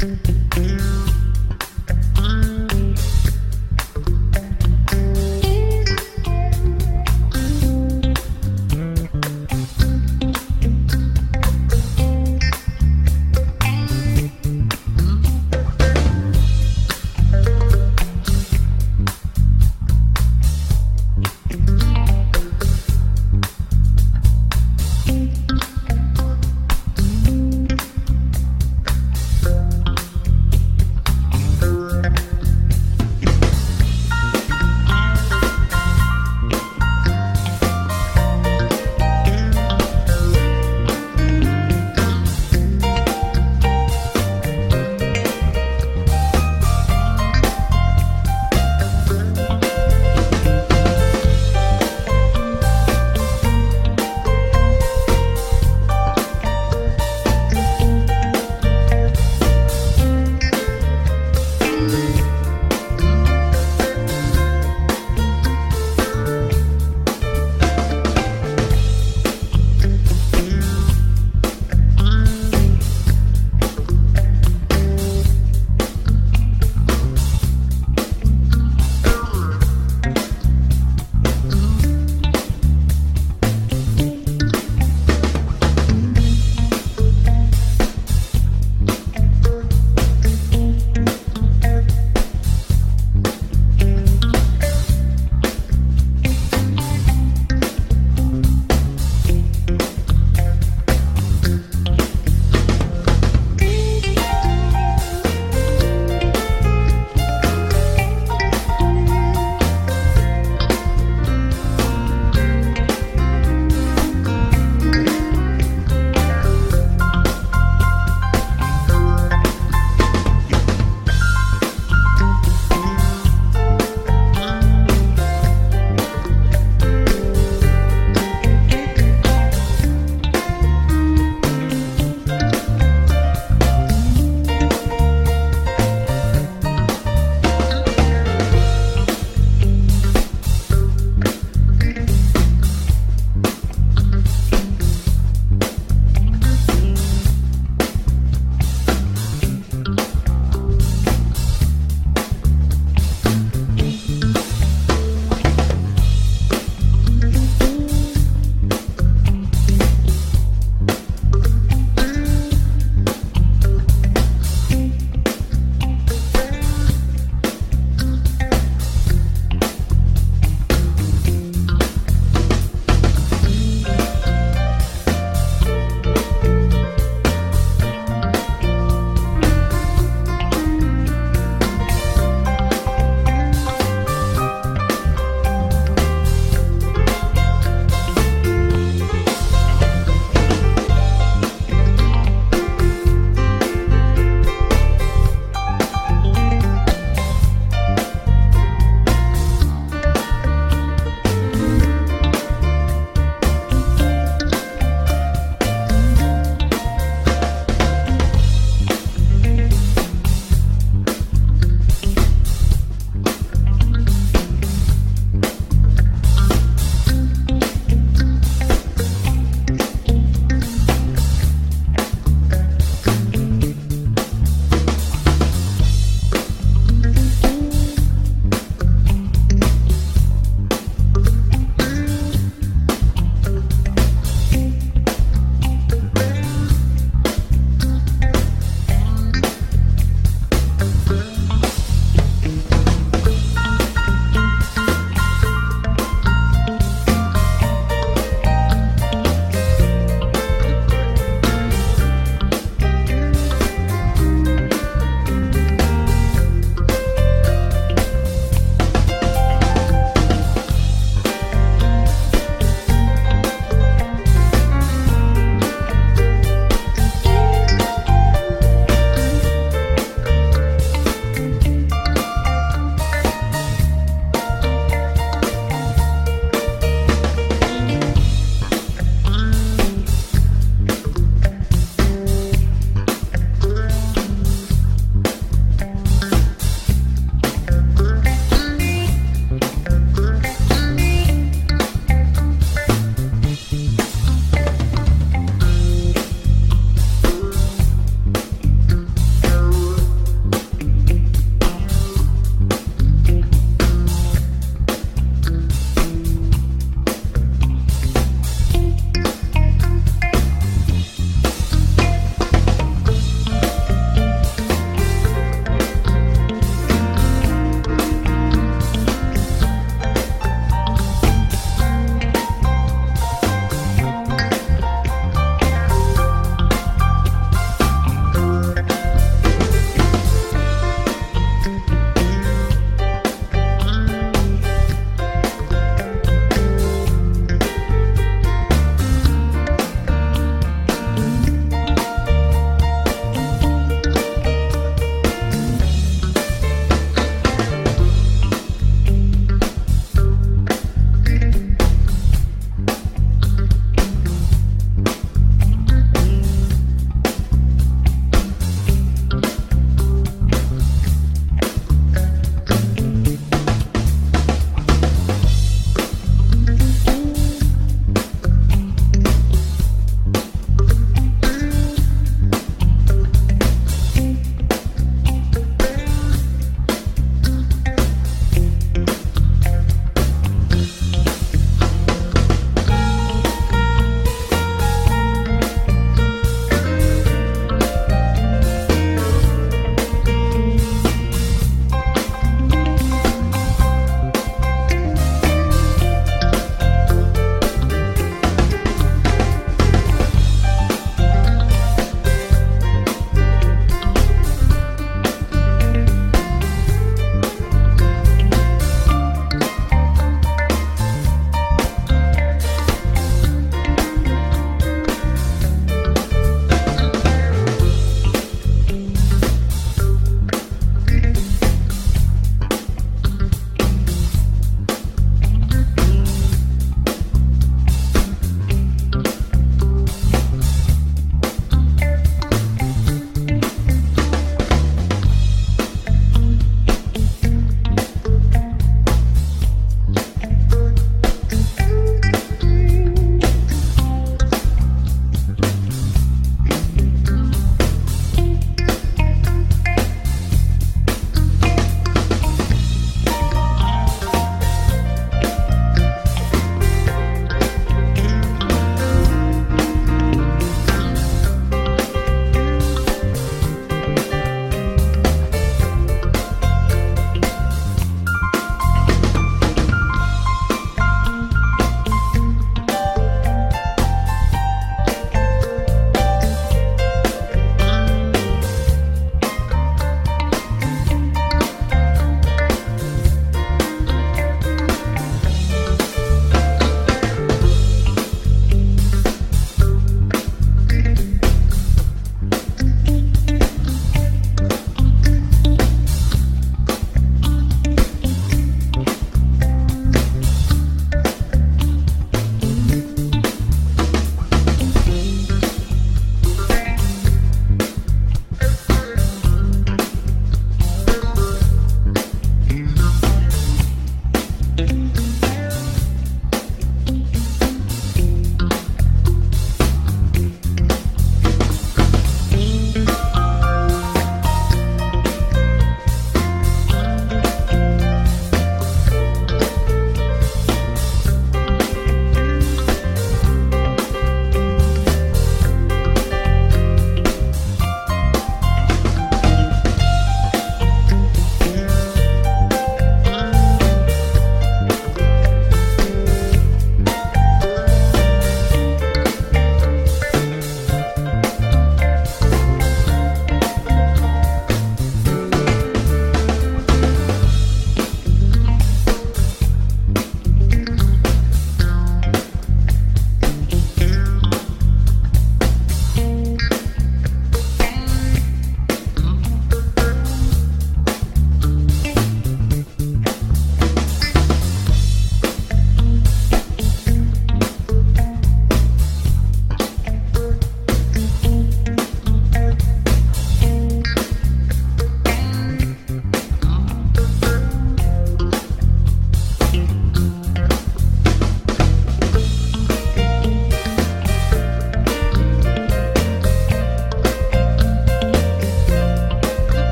Música